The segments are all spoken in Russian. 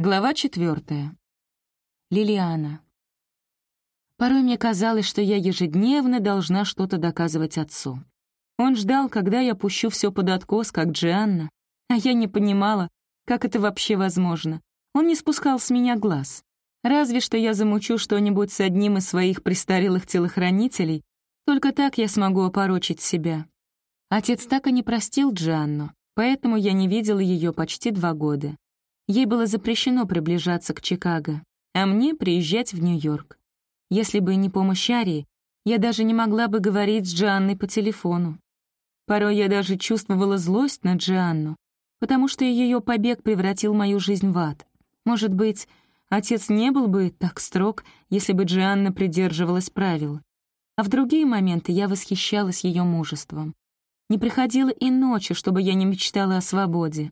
Глава четвертая. Лилиана. Порой мне казалось, что я ежедневно должна что-то доказывать отцу. Он ждал, когда я пущу все под откос, как Джианна, а я не понимала, как это вообще возможно. Он не спускал с меня глаз. Разве что я замучу что-нибудь с одним из своих престарелых телохранителей, только так я смогу опорочить себя. Отец так и не простил Джианну, поэтому я не видела ее почти два года. Ей было запрещено приближаться к Чикаго, а мне приезжать в Нью-Йорк. Если бы не помощь Арии, я даже не могла бы говорить с Джианной по телефону. Порой я даже чувствовала злость на Джианну, потому что ее побег превратил мою жизнь в ад. Может быть, отец не был бы так строг, если бы Джианна придерживалась правил. А в другие моменты я восхищалась ее мужеством. Не приходило и ночи, чтобы я не мечтала о свободе.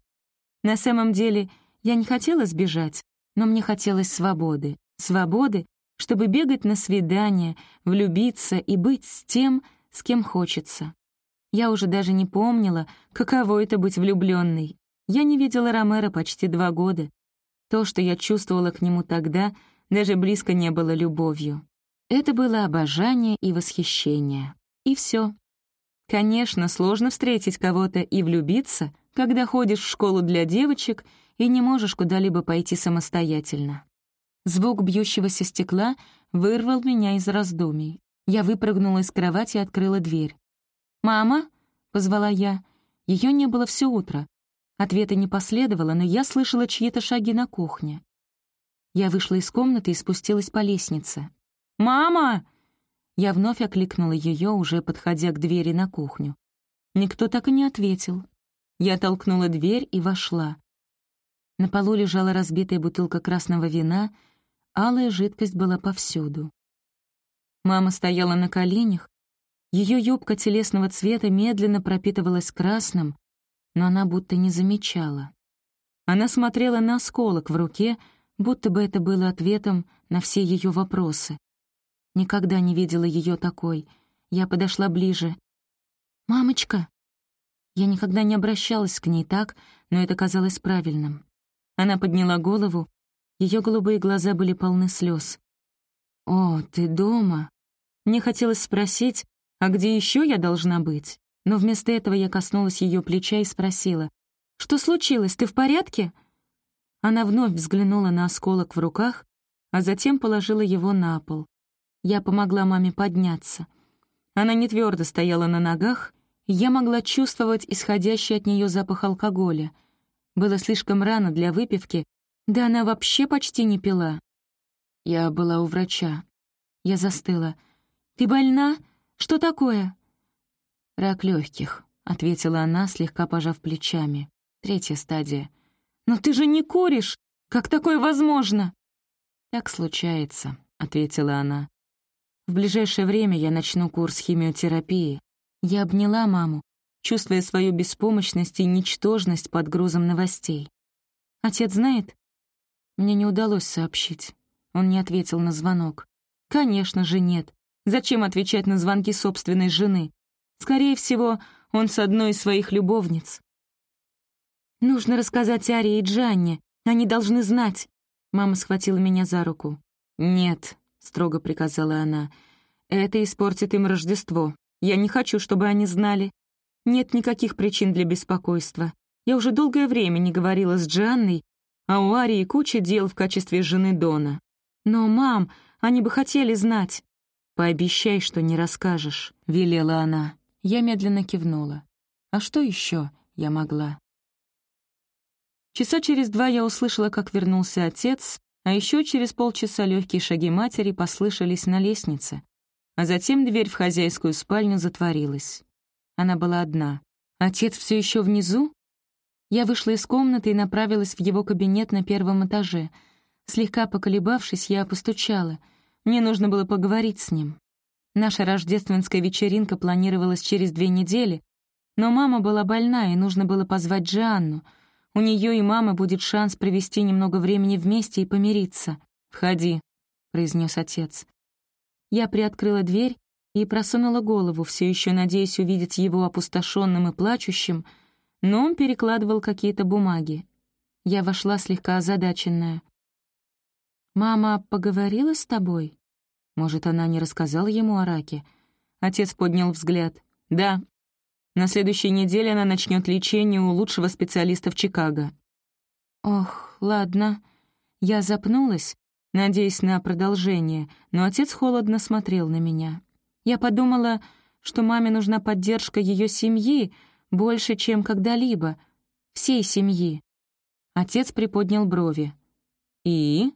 На самом деле, я не хотела сбежать, но мне хотелось свободы. Свободы, чтобы бегать на свидания, влюбиться и быть с тем, с кем хочется. Я уже даже не помнила, каково это быть влюбленной. Я не видела Ромера почти два года. То, что я чувствовала к нему тогда, даже близко не было любовью. Это было обожание и восхищение. И все. Конечно, сложно встретить кого-то и влюбиться, когда ходишь в школу для девочек — и не можешь куда-либо пойти самостоятельно. Звук бьющегося стекла вырвал меня из раздумий. Я выпрыгнула из кровати и открыла дверь. «Мама?» — позвала я. Ее не было все утро. Ответа не последовало, но я слышала чьи-то шаги на кухне. Я вышла из комнаты и спустилась по лестнице. «Мама!» Я вновь окликнула ее, уже подходя к двери на кухню. Никто так и не ответил. Я толкнула дверь и вошла. На полу лежала разбитая бутылка красного вина, алая жидкость была повсюду. Мама стояла на коленях, ее юбка телесного цвета медленно пропитывалась красным, но она будто не замечала. Она смотрела на осколок в руке, будто бы это было ответом на все ее вопросы. Никогда не видела ее такой. Я подошла ближе. «Мамочка!» Я никогда не обращалась к ней так, но это казалось правильным. Она подняла голову, ее голубые глаза были полны слез. «О, ты дома?» Мне хотелось спросить, а где еще я должна быть? Но вместо этого я коснулась ее плеча и спросила, «Что случилось, ты в порядке?» Она вновь взглянула на осколок в руках, а затем положила его на пол. Я помогла маме подняться. Она не твердо стояла на ногах, я могла чувствовать исходящий от нее запах алкоголя — было слишком рано для выпивки, да она вообще почти не пила. Я была у врача. Я застыла. «Ты больна? Что такое?» «Рак легких», — ответила она, слегка пожав плечами. «Третья стадия». «Но ты же не куришь! Как такое возможно?» «Так случается», — ответила она. «В ближайшее время я начну курс химиотерапии». Я обняла маму, чувствуя свою беспомощность и ничтожность под грузом новостей. «Отец знает?» Мне не удалось сообщить. Он не ответил на звонок. «Конечно же нет. Зачем отвечать на звонки собственной жены? Скорее всего, он с одной из своих любовниц». «Нужно рассказать Аре и Джанне. Они должны знать». Мама схватила меня за руку. «Нет», — строго приказала она, — «это испортит им Рождество. Я не хочу, чтобы они знали. Нет никаких причин для беспокойства. Я уже долгое время не говорила с Джанной, а у Арии куча дел в качестве жены Дона. Но, мам, они бы хотели знать. «Пообещай, что не расскажешь», — велела она. Я медленно кивнула. А что еще я могла? Часа через два я услышала, как вернулся отец, а еще через полчаса легкие шаги матери послышались на лестнице, а затем дверь в хозяйскую спальню затворилась. Она была одна. Отец все еще внизу? Я вышла из комнаты и направилась в его кабинет на первом этаже. Слегка поколебавшись, я постучала. Мне нужно было поговорить с ним. Наша рождественская вечеринка планировалась через две недели, но мама была больна, и нужно было позвать Джианну. У нее и мамы будет шанс провести немного времени вместе и помириться. «Входи», — произнес отец. Я приоткрыла дверь и просунула голову, все еще надеясь увидеть его опустошенным и плачущим, но он перекладывал какие-то бумаги. Я вошла слегка озадаченная. «Мама поговорила с тобой?» Может, она не рассказала ему о раке? Отец поднял взгляд. «Да. На следующей неделе она начнет лечение у лучшего специалиста в Чикаго». «Ох, ладно». Я запнулась, надеясь на продолжение, но отец холодно смотрел на меня. Я подумала, что маме нужна поддержка ее семьи больше, чем когда-либо, всей семьи. Отец приподнял брови. «И?»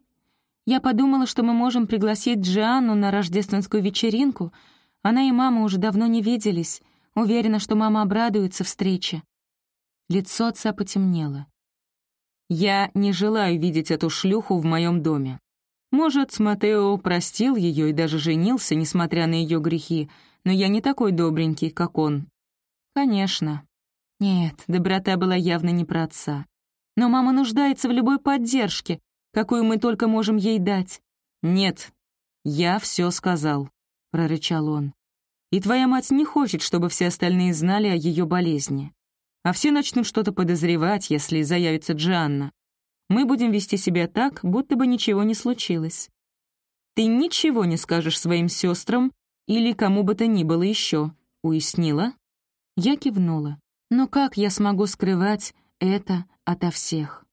Я подумала, что мы можем пригласить Джианну на рождественскую вечеринку. Она и мама уже давно не виделись. Уверена, что мама обрадуется встрече. Лицо отца потемнело. «Я не желаю видеть эту шлюху в моем доме. Может, Матео простил ее и даже женился, несмотря на ее грехи, но я не такой добренький, как он». «Конечно». Нет, доброта была явно не про отца. Но мама нуждается в любой поддержке, какую мы только можем ей дать. Нет, я все сказал, прорычал он. И твоя мать не хочет, чтобы все остальные знали о ее болезни. А все начнут что-то подозревать, если заявится Джанна. Мы будем вести себя так, будто бы ничего не случилось. Ты ничего не скажешь своим сестрам или кому бы то ни было еще, уяснила? Я кивнула. Но как я смогу скрывать это ото всех?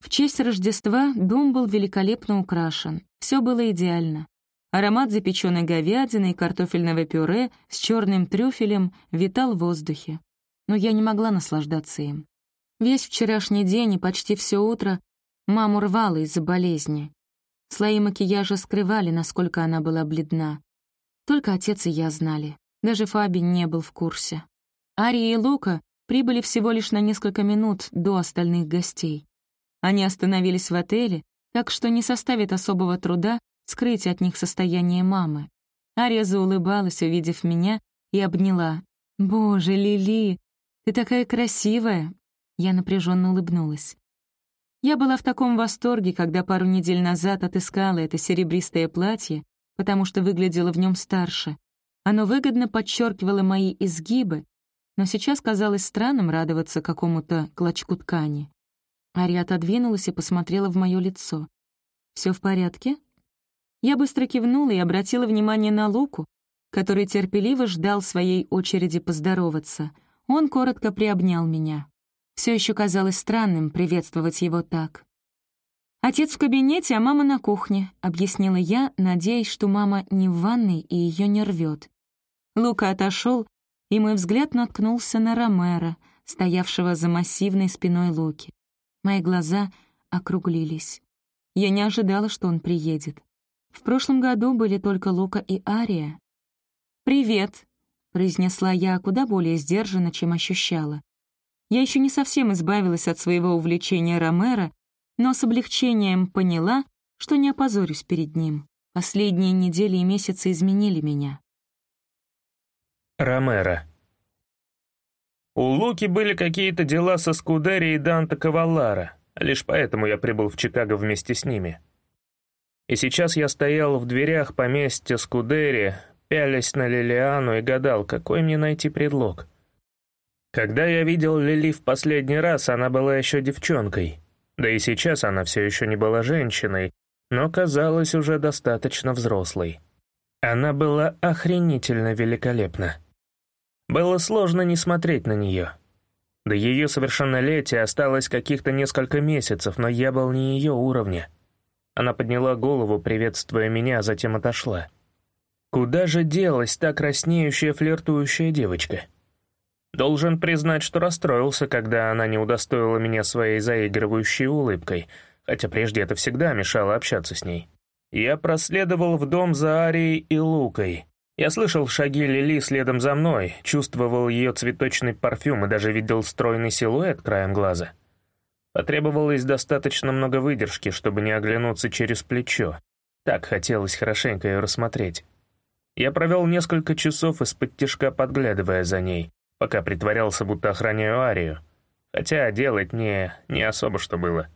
В честь Рождества дом был великолепно украшен. Все было идеально. Аромат запеченной говядины и картофельного пюре с черным трюфелем витал в воздухе. Но я не могла наслаждаться им. Весь вчерашний день и почти все утро маму рвало из-за болезни. Слои макияжа скрывали, насколько она была бледна. Только отец и я знали. Даже Фаби не был в курсе. Ария и Лука прибыли всего лишь на несколько минут до остальных гостей. Они остановились в отеле, так что не составит особого труда скрыть от них состояние мамы. Ария заулыбалась, увидев меня, и обняла. «Боже, Лили, ты такая красивая!» Я напряженно улыбнулась. Я была в таком восторге, когда пару недель назад отыскала это серебристое платье, потому что выглядело в нем старше. Оно выгодно подчеркивало мои изгибы, но сейчас казалось странным радоваться какому-то клочку ткани. Ария отодвинулась и посмотрела в мое лицо. Все в порядке?» Я быстро кивнула и обратила внимание на Луку, который терпеливо ждал своей очереди поздороваться. Он коротко приобнял меня. Все еще казалось странным приветствовать его так. «Отец в кабинете, а мама на кухне», — объяснила я, надеясь, что мама не в ванной и ее не рвет. Лука отошел, и мой взгляд наткнулся на Ромера, стоявшего за массивной спиной Луки. Мои глаза округлились. Я не ожидала, что он приедет. В прошлом году были только Лука и Ария. «Привет», — произнесла я куда более сдержанно, чем ощущала. Я еще не совсем избавилась от своего увлечения Ромера, но с облегчением поняла, что не опозорюсь перед ним. Последние недели и месяцы изменили меня. Ромеро. У Луки были какие-то дела со Скудери и Данте Каваллара, лишь поэтому я прибыл в Чикаго вместе с ними. И сейчас я стоял в дверях поместья Скудери, пялясь на Лилиану и гадал, какой мне найти предлог. Когда я видел Лили в последний раз, она была еще девчонкой, да и сейчас она все еще не была женщиной, но казалась уже достаточно взрослой. Она была охренительно великолепна. Было сложно не смотреть на нее. До ее совершеннолетия осталось каких-то несколько месяцев, но я был не ее уровня. Она подняла голову, приветствуя меня, а затем отошла. Куда же делась та краснеющая флиртующая девочка? Должен признать, что расстроился, когда она не удостоила меня своей заигрывающей улыбкой, хотя прежде это всегда мешало общаться с ней. Я проследовал в дом за Арией и Лукой, я слышал шаги Лили следом за мной, чувствовал ее цветочный парфюм и даже видел стройный силуэт краем глаза. Потребовалось достаточно много выдержки, чтобы не оглянуться через плечо. Так хотелось хорошенько ее рассмотреть. Я провел несколько часов из-под тишка, подглядывая за ней, пока притворялся, будто охраняю Арию. Хотя делать мне не особо что было.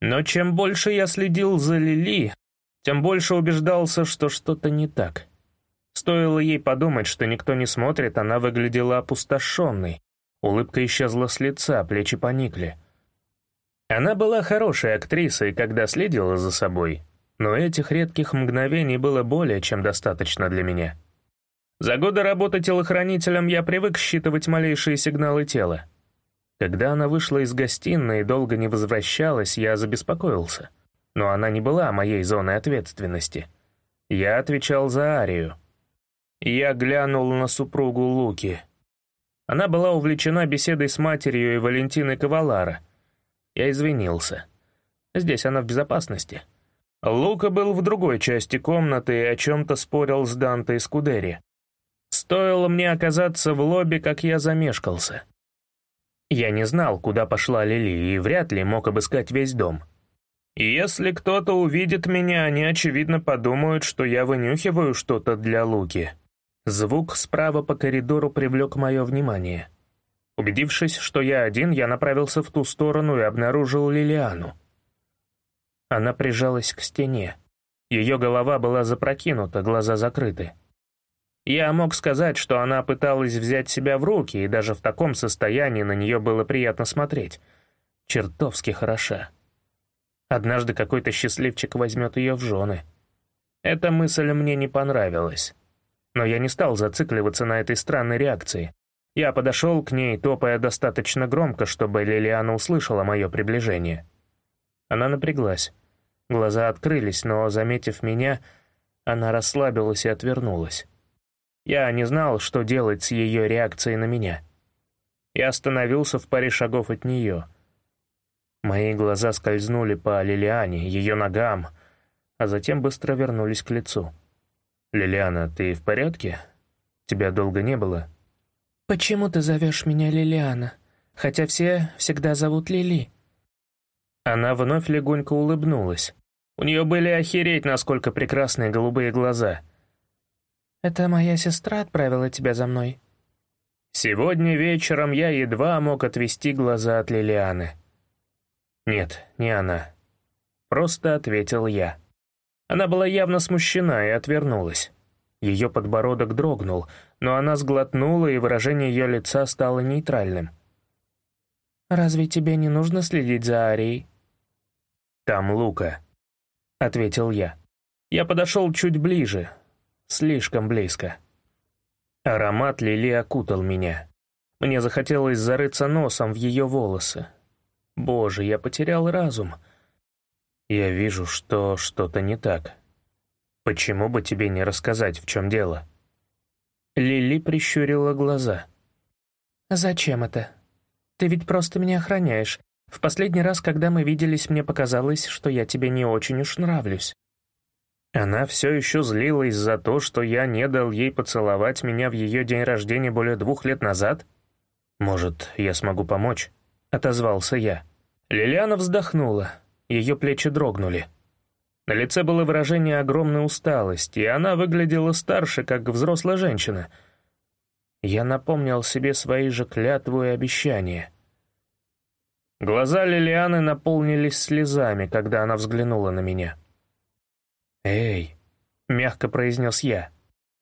Но чем больше я следил за Лили, тем больше убеждался, что что-то не так. Стоило ей подумать, что никто не смотрит, она выглядела опустошенной. Улыбка исчезла с лица, плечи поникли. Она была хорошей актрисой, когда следила за собой, но этих редких мгновений было более чем достаточно для меня. За годы работы телохранителем я привык считывать малейшие сигналы тела. Когда она вышла из гостиной и долго не возвращалась, я забеспокоился. Но она не была моей зоной ответственности. Я отвечал за Арию. Я глянул на супругу Луки. Она была увлечена беседой с матерью и Валентиной Кавалара. Я извинился. Здесь она в безопасности. Лука был в другой части комнаты и о чем-то спорил с Данте Скудери. Стоило мне оказаться в лобби, как я замешкался. Я не знал, куда пошла Лили, и вряд ли мог обыскать весь дом. если кто-то увидит меня, они, очевидно, подумают, что я вынюхиваю что-то для Луки. Звук справа по коридору привлек мое внимание. Убедившись, что я один, я направился в ту сторону и обнаружил Лилиану. Она прижалась к стене. Ее голова была запрокинута, глаза закрыты. Я мог сказать, что она пыталась взять себя в руки, и даже в таком состоянии на нее было приятно смотреть. Чертовски хороша. Однажды какой-то счастливчик возьмет ее в жены. Эта мысль мне не понравилась. Но я не стал зацикливаться на этой странной реакции. Я подошел к ней, топая достаточно громко, чтобы Лилиана услышала мое приближение. Она напряглась. Глаза открылись, но, заметив меня, она расслабилась и отвернулась. Я не знал, что делать с ее реакцией на меня. Я остановился в паре шагов от нее. Мои глаза скользнули по Лилиане, ее ногам, а затем быстро вернулись к лицу. «Лилиана, ты в порядке? Тебя долго не было?» «Почему ты зовешь меня Лилиана, хотя все всегда зовут Лили?» Она вновь легонько улыбнулась. У нее были охереть, насколько прекрасные голубые глаза. «Это моя сестра отправила тебя за мной?» Сегодня вечером я едва мог отвести глаза от Лилианы. «Нет, не она». Просто ответил я. Она была явно смущена и отвернулась. Ее подбородок дрогнул, но она сглотнула, и выражение ее лица стало нейтральным. «Разве тебе не нужно следить за Арией?» «Там Лука», — ответил я. Я подошел чуть ближе, слишком близко. Аромат Лили окутал меня. Мне захотелось зарыться носом в ее волосы. Боже, я потерял разум. Я вижу, что что-то не так. Почему бы тебе не рассказать, в чем дело?» Лили прищурила глаза. «Зачем это? Ты ведь просто меня охраняешь. В последний раз, когда мы виделись, мне показалось, что я тебе не очень уж нравлюсь». Она все еще злилась за то, что я не дал ей поцеловать меня в ее день рождения более двух лет назад? «Может, я смогу помочь?» — отозвался я. Лилиана вздохнула. Ее плечи дрогнули. На лице было выражение огромной усталости, и она выглядела старше, как взрослая женщина. Я напомнил себе свои же клятвы и обещания. Глаза Лилианы наполнились слезами, когда она взглянула на меня. «Эй!» — мягко произнес я.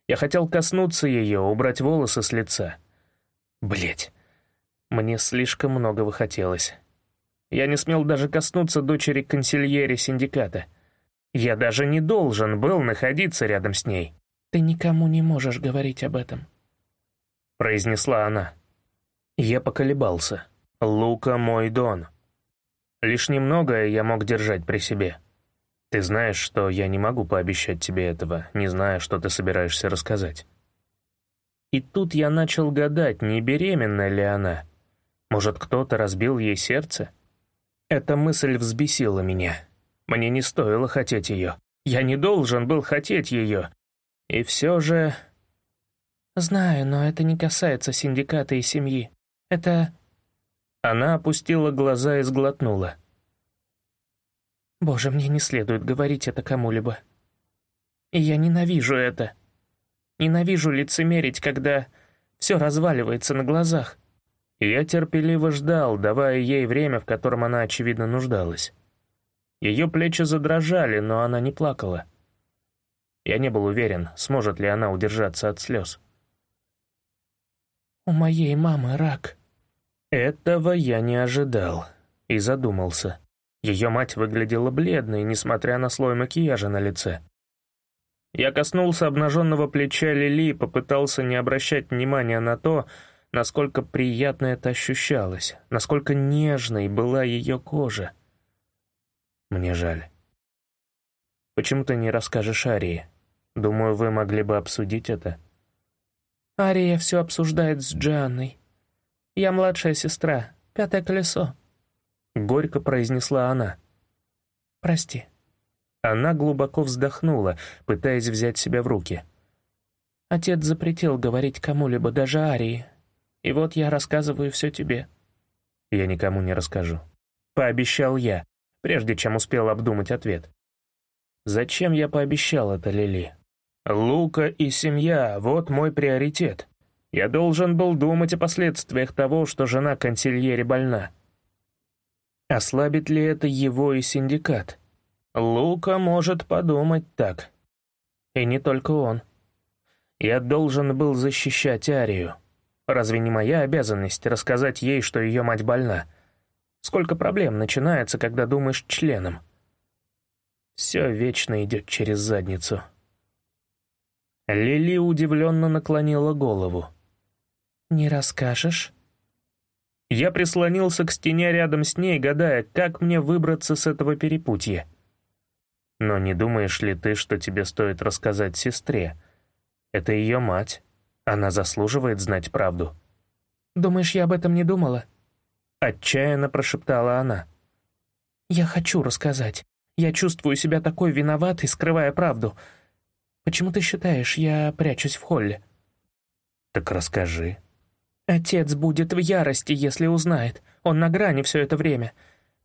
Я хотел коснуться ее, убрать волосы с лица. Блять, мне слишком многого хотелось. Я не смел даже коснуться дочери консильери синдиката. Я даже не должен был находиться рядом с ней. «Ты никому не можешь говорить об этом», — произнесла она. Я поколебался. «Лука мой дон». Лишь немного я мог держать при себе. Ты знаешь, что я не могу пообещать тебе этого, не зная, что ты собираешься рассказать. И тут я начал гадать, не беременна ли она. Может, кто-то разбил ей сердце? Эта мысль взбесила меня. Мне не стоило хотеть ее. Я не должен был хотеть ее. И все же... «Знаю, но это не касается синдиката и семьи. Это...» Она опустила глаза и сглотнула. «Боже, мне не следует говорить это кому-либо. И я ненавижу это. Ненавижу лицемерить, когда все разваливается на глазах. Я терпеливо ждал, давая ей время, в котором она, очевидно, нуждалась. Ее плечи задрожали, но она не плакала. Я не был уверен, сможет ли она удержаться от слез. «У моей мамы рак». Этого я не ожидал. и задумался. Ее мать выглядела бледной, несмотря на слой макияжа на лице. Я коснулся обнаженного плеча Лили и попытался не обращать внимания на то, насколько приятно это ощущалось, насколько нежной была ее кожа. Мне жаль. Почему ты не расскажешь Арии? Думаю, вы могли бы обсудить это. Ария все обсуждает с Джанной. Я младшая сестра, пятое колесо. Горько произнесла она. Прости. Она глубоко вздохнула, пытаясь взять себя в руки. Отец запретил говорить кому-либо, даже Арии. И вот я рассказываю все тебе. Я никому не расскажу. Пообещал я, прежде чем успел обдумать ответ. Зачем я пообещал это Лили? Лука и семья — вот мой приоритет. Я должен был думать о последствиях того, что жена консильери больна. Ослабит ли это его и синдикат? Лука может подумать так. И не только он. Я должен был защищать Арию. Разве не моя обязанность рассказать ей, что ее мать больна? Сколько проблем начинается, когда думаешь членом? Все вечно идет через задницу. Лили удивленно наклонила голову. «Не расскажешь?» Я прислонился к стене рядом с ней, гадая, как мне выбраться с этого перепутья. Но не думаешь ли ты, что тебе стоит рассказать сестре? Это ее мать. Она заслуживает знать правду. «Думаешь, я об этом не думала?» Отчаянно прошептала она. «Я хочу рассказать. Я чувствую себя такой виноватой, скрывая правду. Почему ты считаешь, я прячусь в холле?» «Так расскажи». «Отец будет в ярости, если узнает. Он на грани все это время.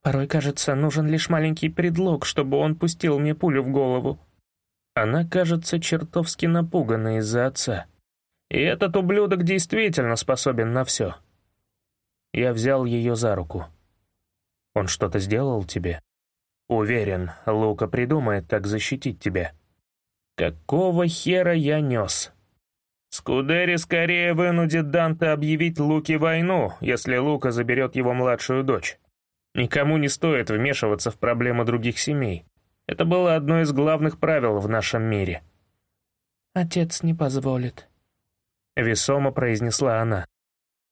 Порой, кажется, нужен лишь маленький предлог, чтобы он пустил мне пулю в голову». Она кажется чертовски напугана из-за отца. И этот ублюдок действительно способен на все. Я взял ее за руку. Он что-то сделал тебе? Уверен, Лука придумает, как защитить тебя. Какого хера я нес? Скудери скорее вынудит Данте объявить Луке войну, если Лука заберет его младшую дочь. Никому не стоит вмешиваться в проблемы других семей. Это было одно из главных правил в нашем мире. «Отец не позволит», — весомо произнесла она.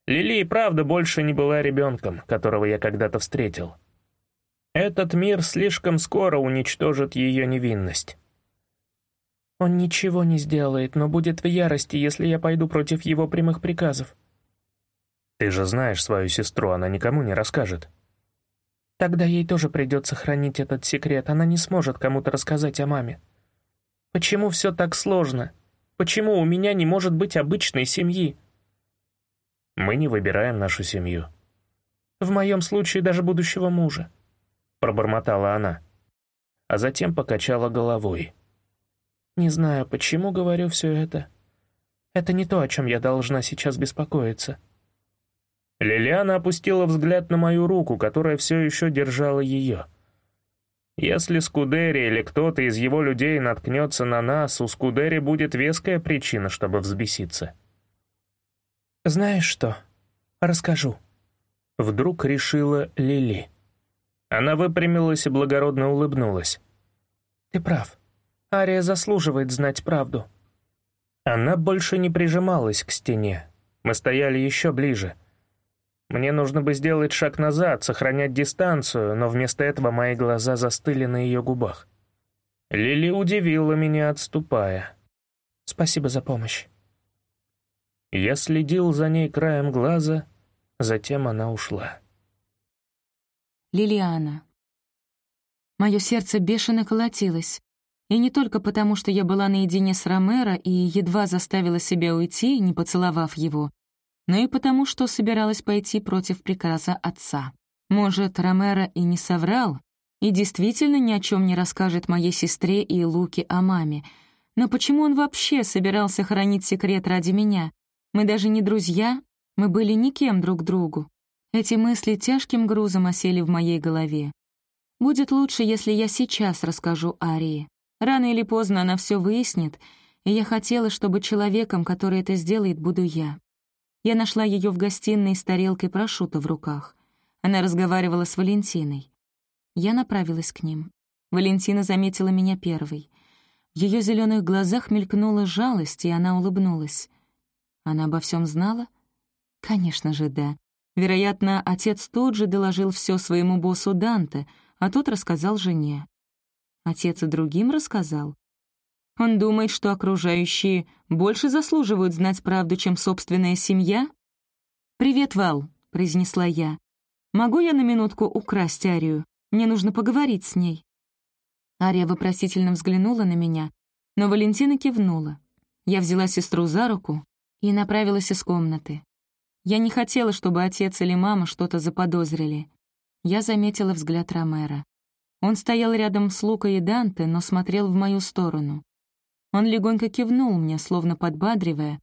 Лили и правда больше не была ребенком, которого я когда-то встретил. Этот мир слишком скоро уничтожит ее невинность. Он ничего не сделает, но будет в ярости, если я пойду против его прямых приказов. Ты же знаешь свою сестру, она никому не расскажет. Тогда ей тоже придется хранить этот секрет, она не сможет кому-то рассказать о маме. Почему все так сложно? Почему у меня не может быть обычной семьи? Мы не выбираем нашу семью. В моем случае даже будущего мужа. Пробормотала она. А затем покачала головой. Не знаю, почему говорю все это. Это не то, о чем я должна сейчас беспокоиться. Лилиана опустила взгляд на мою руку, которая все еще держала ее. Если Скудери или кто-то из его людей наткнется на нас, у Скудери будет веская причина, чтобы взбеситься. «Знаешь что? Расскажу». Вдруг решила Лили. Она выпрямилась и благородно улыбнулась. «Ты прав. Ария заслуживает знать правду». Она больше не прижималась к стене. Мы стояли еще ближе. Мне нужно бы сделать шаг назад, сохранять дистанцию, но вместо этого мои глаза застыли на ее губах. Лили удивила меня, отступая. «Спасибо за помощь». Я следил за ней краем глаза, затем она ушла. Лилиана. Мое сердце бешено колотилось. И не только потому, что я была наедине с Ромеро и едва заставила себя уйти, не поцеловав его, но и потому, что собиралась пойти против приказа отца. Может, Ромеро и не соврал, и действительно ни о чем не расскажет моей сестре и Луке о маме. Но почему он вообще собирался хранить секрет ради меня? Мы даже не друзья, мы были никем друг другу. Эти мысли тяжким грузом осели в моей голове. Будет лучше, если я сейчас расскажу Арии. Рано или поздно она все выяснит, и я хотела, чтобы человеком, который это сделает, буду я. Я нашла ее в гостиной с тарелкой прошута в руках. Она разговаривала с Валентиной. Я направилась к ним. Валентина заметила меня первой. В ее зеленых глазах мелькнула жалость, и она улыбнулась. Она обо всем знала? Конечно же, да. Вероятно, отец тут же доложил все своему боссу Данте, а тот рассказал жене. Отец и другим рассказал. Он думает, что окружающие больше заслуживают знать правду, чем собственная семья? «Привет, Вал», — произнесла я. «Могу я на минутку украсть Арию? Мне нужно поговорить с ней». Ария вопросительно взглянула на меня, но Валентина кивнула. Я взяла сестру за руку и направилась из комнаты. Я не хотела, чтобы отец или мама что-то заподозрили. Я заметила взгляд Ромера. Он стоял рядом с Лукой и Данте, но смотрел в мою сторону. Он легонько кивнул мне, словно подбадривая,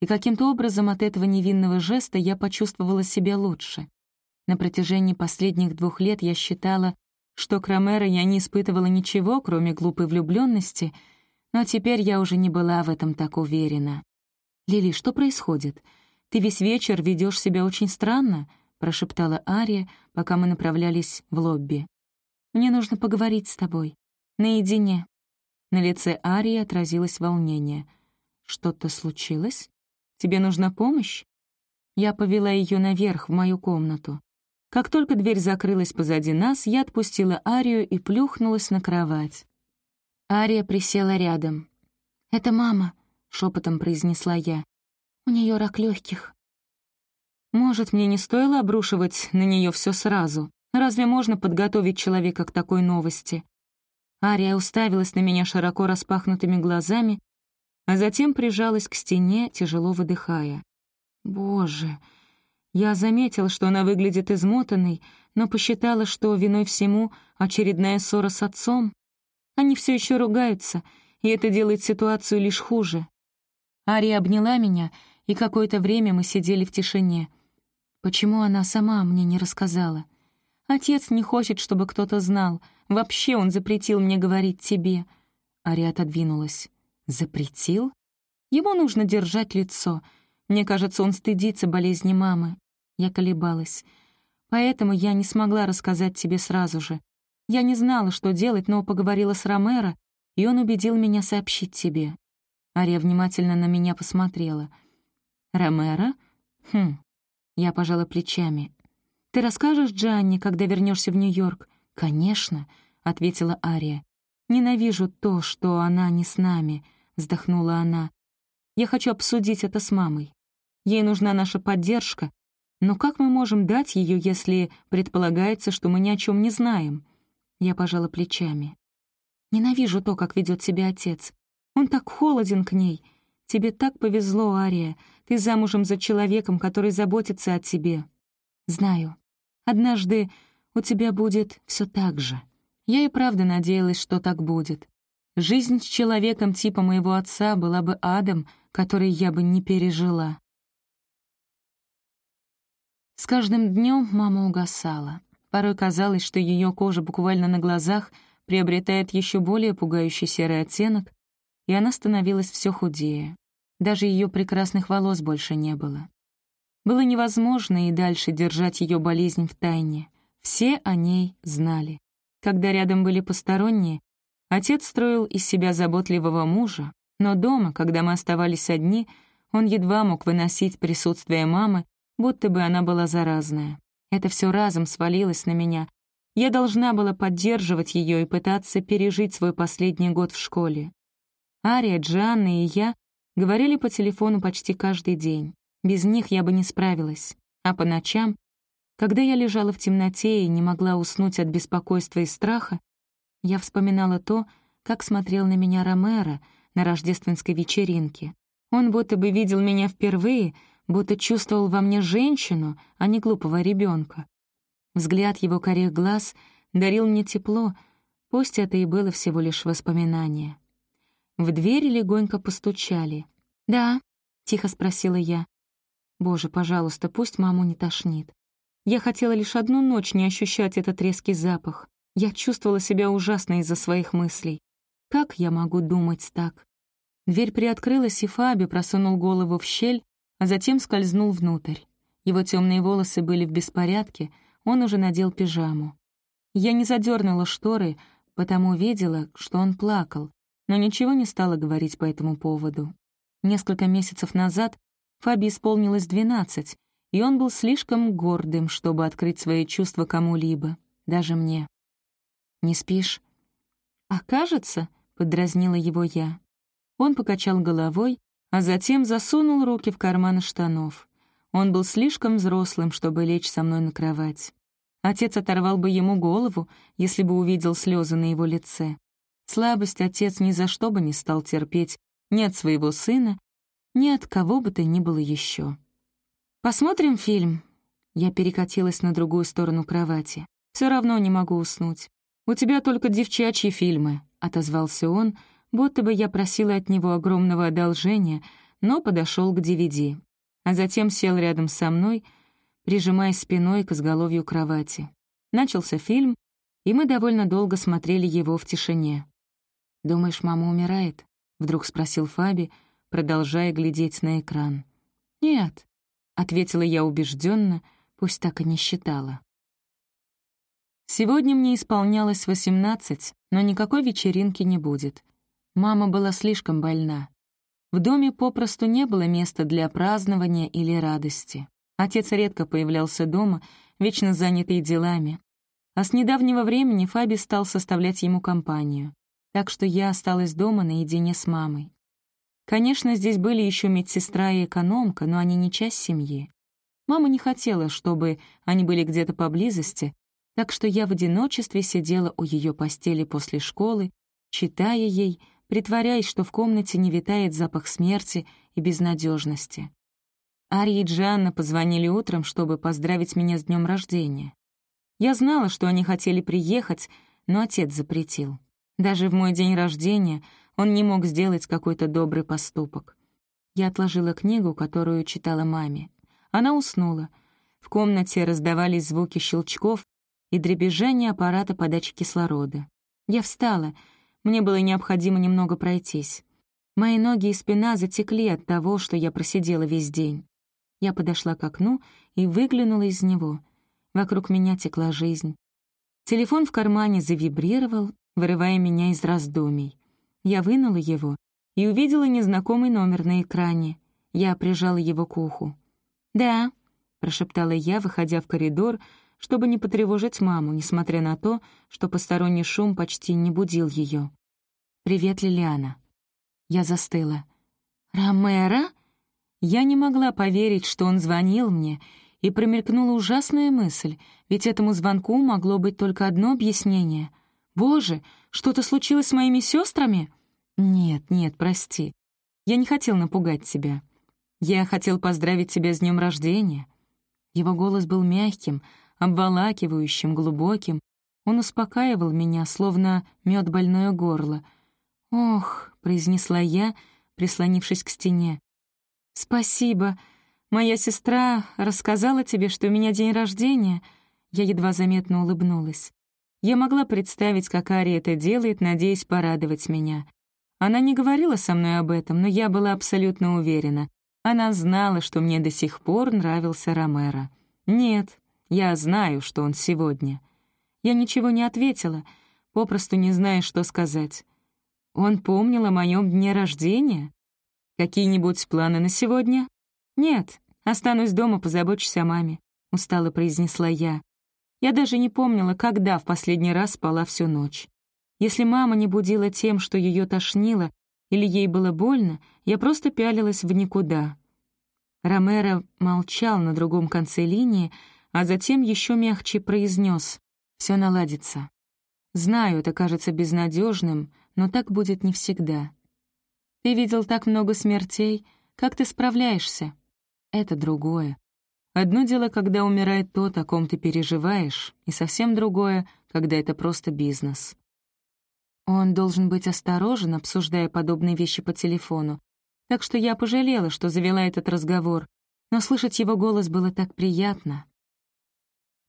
и каким-то образом от этого невинного жеста я почувствовала себя лучше. На протяжении последних двух лет я считала, что к Ромеро я не испытывала ничего, кроме глупой влюбленности, но теперь я уже не была в этом так уверена. «Лили, что происходит? Ты весь вечер ведешь себя очень странно», — прошептала Ария, пока мы направлялись в лобби. «Мне нужно поговорить с тобой. Наедине». На лице Арии отразилось волнение. «Что-то случилось? Тебе нужна помощь?» Я повела ее наверх, в мою комнату. Как только дверь закрылась позади нас, я отпустила Арию и плюхнулась на кровать. Ария присела рядом. «Это мама», — шепотом произнесла я. У нее рак легких. Может, мне не стоило обрушивать на нее все сразу? Разве можно подготовить человека к такой новости? Ария уставилась на меня широко распахнутыми глазами, а затем прижалась к стене, тяжело выдыхая. Боже! Я заметила, что она выглядит измотанной, но посчитала, что виной всему очередная ссора с отцом. Они все еще ругаются, и это делает ситуацию лишь хуже. Ария обняла меня и какое-то время мы сидели в тишине. Почему она сама мне не рассказала? Отец не хочет, чтобы кто-то знал. Вообще он запретил мне говорить тебе. Ария отодвинулась. Запретил? Ему нужно держать лицо. Мне кажется, он стыдится болезни мамы. Я колебалась. Поэтому я не смогла рассказать тебе сразу же. Я не знала, что делать, но поговорила с Ромеро, и он убедил меня сообщить тебе. Ария внимательно на меня посмотрела — «Ромеро? Хм». Я пожала плечами. «Ты расскажешь Джанни, когда вернешься в Нью-Йорк?» «Конечно», — ответила Ария. «Ненавижу то, что она не с нами», — вздохнула она. «Я хочу обсудить это с мамой. Ей нужна наша поддержка, но как мы можем дать ее, если предполагается, что мы ни о чем не знаем?» Я пожала плечами. «Ненавижу то, как ведет себя отец. Он так холоден к ней. Тебе так повезло, Ария. Ты замужем за человеком, который заботится о тебе. Знаю. Однажды у тебя будет все так же. Я и правда надеялась, что так будет. Жизнь с человеком типа моего отца была бы адом, который я бы не пережила. С каждым днем мама угасала. Порой казалось, что ее кожа буквально на глазах приобретает еще более пугающий серый оттенок, и она становилась все худее. Даже ее прекрасных волос больше не было. Было невозможно и дальше держать ее болезнь в тайне. Все о ней знали. Когда рядом были посторонние, отец строил из себя заботливого мужа, но дома, когда мы оставались одни, он едва мог выносить присутствие мамы, будто бы она была заразная. Это все разом свалилось на меня. Я должна была поддерживать ее и пытаться пережить свой последний год в школе. Ария, Джанна и я Говорили по телефону почти каждый день. Без них я бы не справилась. А по ночам, когда я лежала в темноте и не могла уснуть от беспокойства и страха, я вспоминала то, как смотрел на меня Ромеро на рождественской вечеринке. Он будто бы видел меня впервые, будто чувствовал во мне женщину, а не глупого ребенка. Взгляд его корих глаз дарил мне тепло, пусть это и было всего лишь воспоминание. В дверь легонько постучали. «Да?» — тихо спросила я. «Боже, пожалуйста, пусть маму не тошнит. Я хотела лишь одну ночь не ощущать этот резкий запах. Я чувствовала себя ужасно из-за своих мыслей. Как я могу думать так?» Дверь приоткрылась, и Фаби просунул голову в щель, а затем скользнул внутрь. Его темные волосы были в беспорядке, он уже надел пижаму. Я не задернула шторы, потому видела, что он плакал, но ничего не стала говорить по этому поводу. Несколько месяцев назад Фаби исполнилось двенадцать, и он был слишком гордым, чтобы открыть свои чувства кому-либо, даже мне. «Не спишь?» «А кажется», — подразнила его я. Он покачал головой, а затем засунул руки в карманы штанов. Он был слишком взрослым, чтобы лечь со мной на кровать. Отец оторвал бы ему голову, если бы увидел слезы на его лице. Слабость отец ни за что бы не стал терпеть ни от своего сына, ни от кого бы то ни было еще. «Посмотрим фильм». Я перекатилась на другую сторону кровати. Все равно не могу уснуть. «У тебя только девчачьи фильмы», — отозвался он, будто бы я просила от него огромного одолжения, но подошел к DVD а затем сел рядом со мной, прижимаясь спиной к изголовью кровати. Начался фильм, и мы довольно долго смотрели его в тишине. «Думаешь, мама умирает?» — вдруг спросил Фаби, продолжая глядеть на экран. «Нет», — ответила я убежденно, пусть так и не считала. Сегодня мне исполнялось восемнадцать, но никакой вечеринки не будет. Мама была слишком больна. В доме попросту не было места для празднования или радости. Отец редко появлялся дома, вечно занятый делами. А с недавнего времени Фаби стал составлять ему компанию. Так что я осталась дома наедине с мамой. Конечно, здесь были еще медсестра и экономка, но они не часть семьи. Мама не хотела, чтобы они были где-то поблизости, так что я в одиночестве сидела у ее постели после школы, читая ей — притворяясь, что в комнате не витает запах смерти и безнадежности. Ария и Джанна позвонили утром, чтобы поздравить меня с днем рождения. Я знала, что они хотели приехать, но отец запретил. Даже в мой день рождения он не мог сделать какой-то добрый поступок. Я отложила книгу, которую читала маме. Она уснула. В комнате раздавались звуки щелчков и дребезжание аппарата подачи кислорода. Я встала — мне было необходимо немного пройтись. Мои ноги и спина затекли от того, что я просидела весь день. Я подошла к окну и выглянула из него. Вокруг меня текла жизнь. Телефон в кармане завибрировал, вырывая меня из раздумий. Я вынула его и увидела незнакомый номер на экране. Я прижала его к уху. «Да», — прошептала я, выходя в коридор, чтобы не потревожить маму, несмотря на то, что посторонний шум почти не будил ее. «Привет, Лилиана». Я застыла. «Ромеро?» Я не могла поверить, что он звонил мне, и промелькнула ужасная мысль, ведь этому звонку могло быть только одно объяснение. «Боже, что-то случилось с моими сестрами?» «Нет, нет, прости. Я не хотел напугать тебя. Я хотел поздравить тебя с днем рождения». Его голос был мягким, обволакивающим, глубоким. Он успокаивал меня, словно мед больное горло. «Ох», — произнесла я, прислонившись к стене. «Спасибо. Моя сестра рассказала тебе, что у меня день рождения». Я едва заметно улыбнулась. Я могла представить, как Ари это делает, надеясь порадовать меня. Она не говорила со мной об этом, но я была абсолютно уверена. Она знала, что мне до сих пор нравился Ромеро. Нет, я знаю, что он сегодня. Я ничего не ответила, попросту не зная, что сказать. Он помнил о моем дне рождения? Какие-нибудь планы на сегодня? Нет, останусь дома, позабочусь о маме, устало произнесла я. Я даже не помнила, когда в последний раз спала всю ночь. Если мама не будила тем, что ее тошнило, или ей было больно, я просто пялилась в никуда. Ромеро молчал на другом конце линии, а затем еще мягче произнес «Все наладится». Знаю, это кажется безнадежным, но так будет не всегда. Ты видел так много смертей, как ты справляешься? Это другое. Одно дело, когда умирает тот, о ком ты переживаешь, и совсем другое, когда это просто бизнес. Он должен быть осторожен, обсуждая подобные вещи по телефону, так что я пожалела, что завела этот разговор, но слышать его голос было так приятно.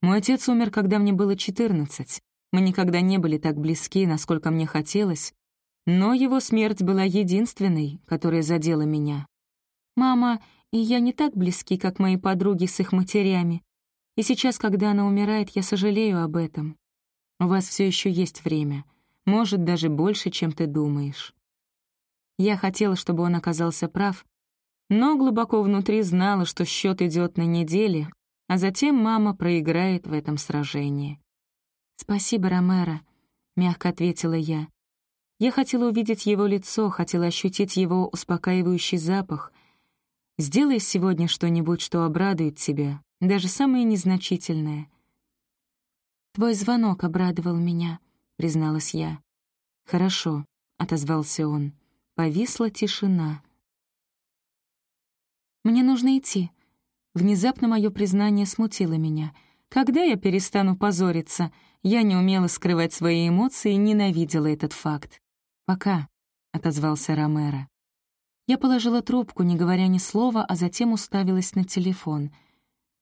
Мой отец умер, когда мне было 14. Мы никогда не были так близки, насколько мне хотелось, но его смерть была единственной, которая задела меня. Мама и я не так близки, как мои подруги с их матерями. И сейчас, когда она умирает, я сожалею об этом. У вас все еще есть время. Может, даже больше, чем ты думаешь. Я хотела, чтобы он оказался прав, но глубоко внутри знала, что счет идет на недели, а затем мама проиграет в этом сражении. «Спасибо, Ромеро», — мягко ответила я. Я хотела увидеть его лицо, хотела ощутить его успокаивающий запах. Сделай сегодня что-нибудь, что обрадует тебя, даже самое незначительное. «Твой звонок обрадовал меня», — призналась я. «Хорошо», — отозвался он. Повисла тишина. «Мне нужно идти». Внезапно мое признание смутило меня. Когда я перестану позориться? Я не умела скрывать свои эмоции и ненавидела этот факт. «Пока», — отозвался Ромеро. Я положила трубку, не говоря ни слова, а затем уставилась на телефон.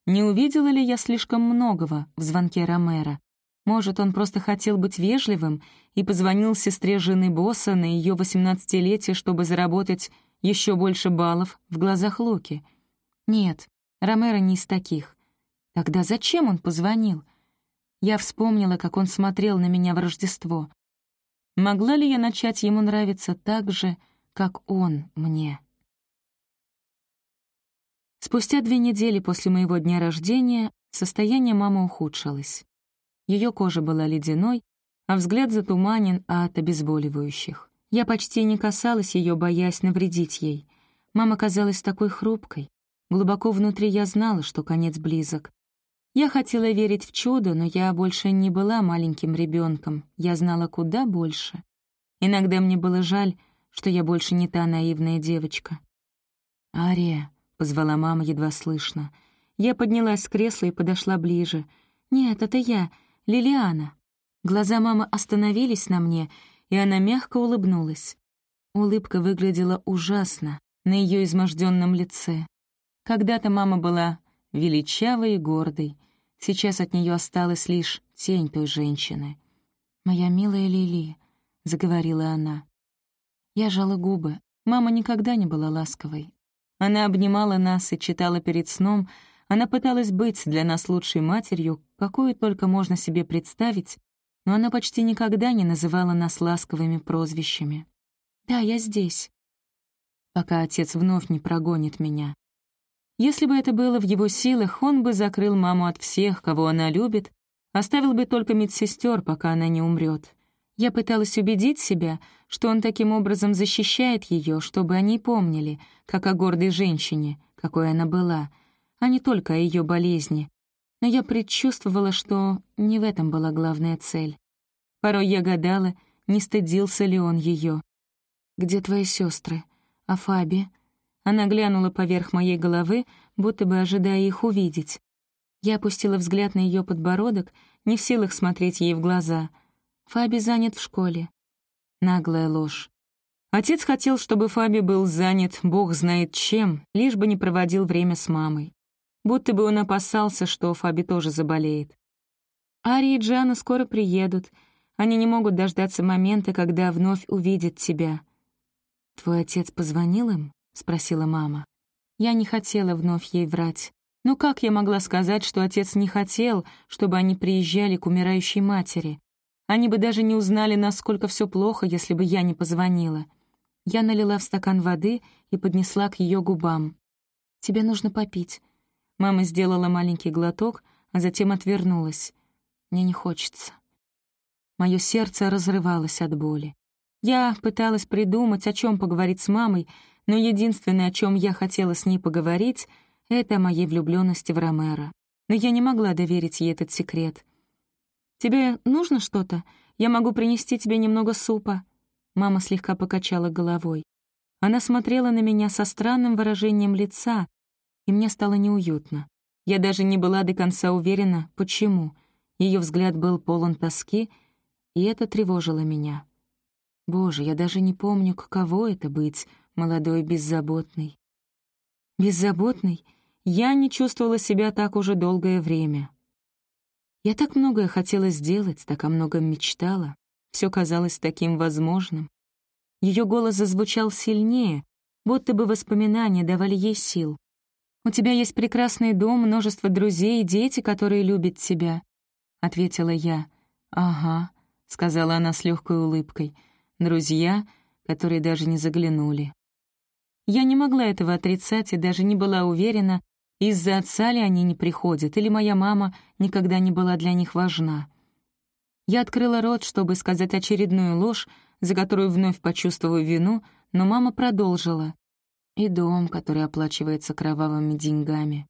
Не увидела ли я слишком многого в звонке Ромеро? Может, он просто хотел быть вежливым и позвонил сестре жены босса на ее восемнадцатилетие, чтобы заработать еще больше баллов в глазах Луки? Нет, Ромеро не из таких. Тогда зачем он позвонил? Я вспомнила, как он смотрел на меня в Рождество. Могла ли я начать ему нравиться так же, как он мне? Спустя две недели после моего дня рождения состояние мамы ухудшилось. Ее кожа была ледяной, а взгляд затуманен от обезболивающих. Я почти не касалась ее, боясь навредить ей. Мама казалась такой хрупкой. Глубоко внутри я знала, что конец близок. Я хотела верить в чудо, но я больше не была маленьким ребенком. Я знала куда больше. Иногда мне было жаль, что я больше не та наивная девочка. «Ария», — позвала мама едва слышно. Я поднялась с кресла и подошла ближе. «Нет, это я, Лилиана». Глаза мамы остановились на мне, и она мягко улыбнулась. Улыбка выглядела ужасно на ее изможденном лице. Когда-то мама была величавой и гордой. Сейчас от нее осталась лишь тень той женщины. «Моя милая Лили», — заговорила она. Я жала губы. Мама никогда не была ласковой. Она обнимала нас и читала перед сном. Она пыталась быть для нас лучшей матерью, какую только можно себе представить, но она почти никогда не называла нас ласковыми прозвищами. «Да, я здесь», пока отец вновь не прогонит меня. Если бы это было в его силах, он бы закрыл маму от всех, кого она любит, оставил бы только медсестер, пока она не умрет. Я пыталась убедить себя, что он таким образом защищает ее, чтобы они помнили, как о гордой женщине, какой она была, а не только о ее болезни. Но я предчувствовала, что не в этом была главная цель. Порой я гадала, не стыдился ли он ее. «Где твои сестры? А Фаби?» Она глянула поверх моей головы, будто бы ожидая их увидеть. Я опустила взгляд на ее подбородок, не в силах смотреть ей в глаза. Фаби занят в школе. Наглая ложь. Отец хотел, чтобы Фаби был занят бог знает чем, лишь бы не проводил время с мамой. Будто бы он опасался, что Фаби тоже заболеет. Ари и Джана скоро приедут. Они не могут дождаться момента, когда вновь увидят тебя. Твой отец позвонил им? — спросила мама. Я не хотела вновь ей врать. Ну как я могла сказать, что отец не хотел, чтобы они приезжали к умирающей матери? Они бы даже не узнали, насколько все плохо, если бы я не позвонила. Я налила в стакан воды и поднесла к ее губам. «Тебе нужно попить». Мама сделала маленький глоток, а затем отвернулась. «Мне не хочется». Мое сердце разрывалось от боли. Я пыталась придумать, о чем поговорить с мамой, но единственное, о чем я хотела с ней поговорить, это о моей влюбленности в Ромеро. Но я не могла доверить ей этот секрет. «Тебе нужно что-то? Я могу принести тебе немного супа». Мама слегка покачала головой. Она смотрела на меня со странным выражением лица, и мне стало неуютно. Я даже не была до конца уверена, почему. Ее взгляд был полон тоски, и это тревожило меня. Боже, я даже не помню, каково это быть молодой беззаботный. Беззаботный? Я не чувствовала себя так уже долгое время. Я так многое хотела сделать, так о многом мечтала. Все казалось таким возможным. Ее голос зазвучал сильнее, будто бы воспоминания давали ей сил. «У тебя есть прекрасный дом, множество друзей, дети, которые любят тебя», — ответила я. «Ага», — сказала она с легкой улыбкой. «Друзья, которые даже не заглянули». Я не могла этого отрицать и даже не была уверена, из-за отца ли они не приходят, или моя мама никогда не была для них важна. Я открыла рот, чтобы сказать очередную ложь, за которую вновь почувствую вину, но мама продолжила. И дом, который оплачивается кровавыми деньгами.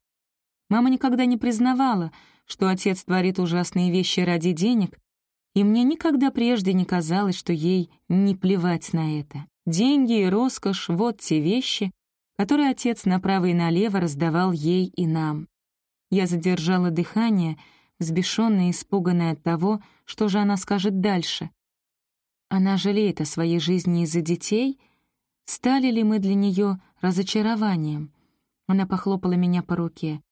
Мама никогда не признавала, что отец творит ужасные вещи ради денег, и мне никогда прежде не казалось, что ей не плевать на это. Деньги и роскошь — вот те вещи, которые отец направо и налево раздавал ей и нам. Я задержала дыхание, взбешенная и испуганная от того, что же она скажет дальше. Она жалеет о своей жизни из-за детей? Стали ли мы для нее разочарованием? Она похлопала меня по руке.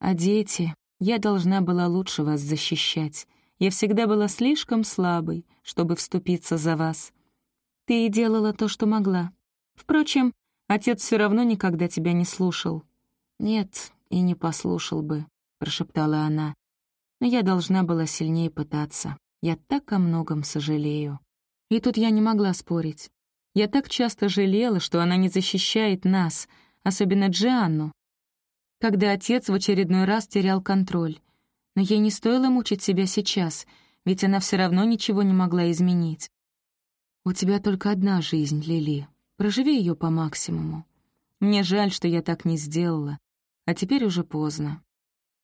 «А дети? Я должна была лучше вас защищать. Я всегда была слишком слабой, чтобы вступиться за вас. Ты и делала то, что могла. Впрочем, отец все равно никогда тебя не слушал». «Нет, и не послушал бы», — прошептала она. «Но я должна была сильнее пытаться. Я так о многом сожалею». И тут я не могла спорить. Я так часто жалела, что она не защищает нас, особенно Джианну, когда отец в очередной раз терял контроль. Но ей не стоило мучить себя сейчас, ведь она все равно ничего не могла изменить. «У тебя только одна жизнь, Лили. Проживи ее по максимуму. Мне жаль, что я так не сделала. А теперь уже поздно.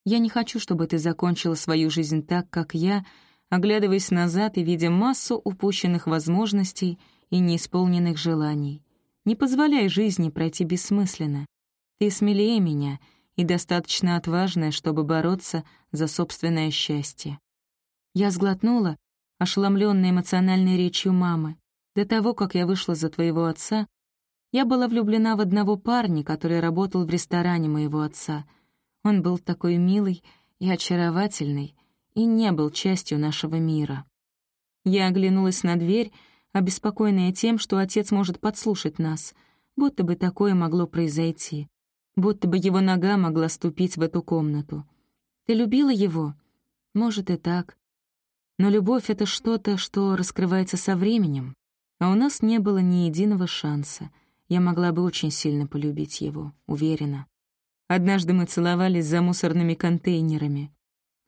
Я не хочу, чтобы ты закончила свою жизнь так, как я, оглядываясь назад и видя массу упущенных возможностей и неисполненных желаний. Не позволяй жизни пройти бессмысленно. Ты смелее меня и достаточно отважная, чтобы бороться за собственное счастье. Я сглотнула, ошеломленная эмоциональной речью мамы. До того, как я вышла за твоего отца, я была влюблена в одного парня, который работал в ресторане моего отца. Он был такой милый и очаровательный, и не был частью нашего мира. Я оглянулась на дверь, обеспокоенная тем, что отец может подслушать нас, будто бы такое могло произойти, будто бы его нога могла ступить в эту комнату. Ты любила его? Может, и так. Но любовь — это что-то, что раскрывается со временем, а у нас не было ни единого шанса. Я могла бы очень сильно полюбить его, уверена. Однажды мы целовались за мусорными контейнерами.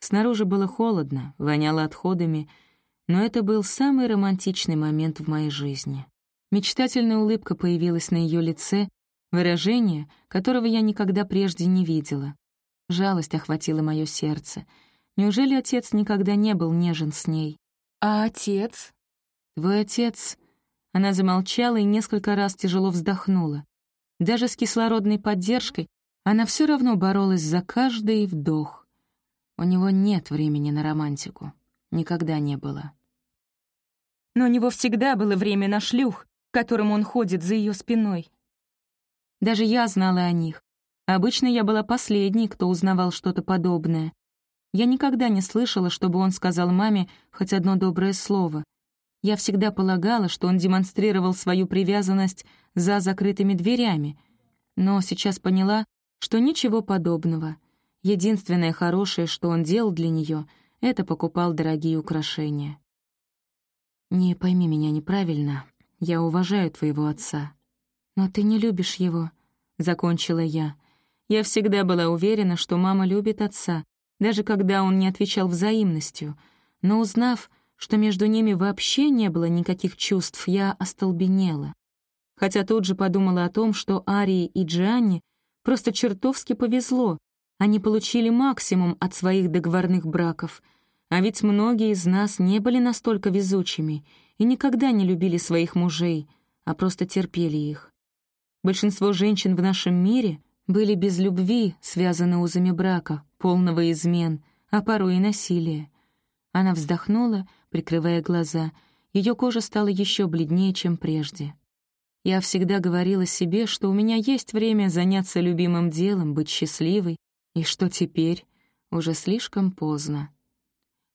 Снаружи было холодно, воняло отходами, но это был самый романтичный момент в моей жизни. Мечтательная улыбка появилась на ее лице, выражение, которого я никогда прежде не видела. Жалость охватила мое сердце. Неужели отец никогда не был нежен с ней? «А отец?» «Твой отец...» Она замолчала и несколько раз тяжело вздохнула. Даже с кислородной поддержкой она все равно боролась за каждый вдох. У него нет времени на романтику. Никогда не было. Но у него всегда было время на шлюх, которым он ходит за ее спиной. Даже я знала о них. Обычно я была последней, кто узнавал что-то подобное. Я никогда не слышала, чтобы он сказал маме хоть одно доброе слово — я всегда полагала, что он демонстрировал свою привязанность за закрытыми дверями, но сейчас поняла, что ничего подобного. Единственное хорошее, что он делал для нее, это покупал дорогие украшения. «Не пойми меня неправильно, я уважаю твоего отца. Но ты не любишь его», — закончила я. Я всегда была уверена, что мама любит отца, даже когда он не отвечал взаимностью, но узнав, что между ними вообще не было никаких чувств, я остолбенела. Хотя тут же подумала о том, что Арии и Джианни просто чертовски повезло, они получили максимум от своих договорных браков, а ведь многие из нас не были настолько везучими и никогда не любили своих мужей, а просто терпели их. Большинство женщин в нашем мире были без любви, связаны узами брака, полного измен, а порой и насилия. Она вздохнула прикрывая глаза. Ее кожа стала еще бледнее, чем прежде. Я всегда говорила себе, что у меня есть время заняться любимым делом, быть счастливой, и что теперь уже слишком поздно.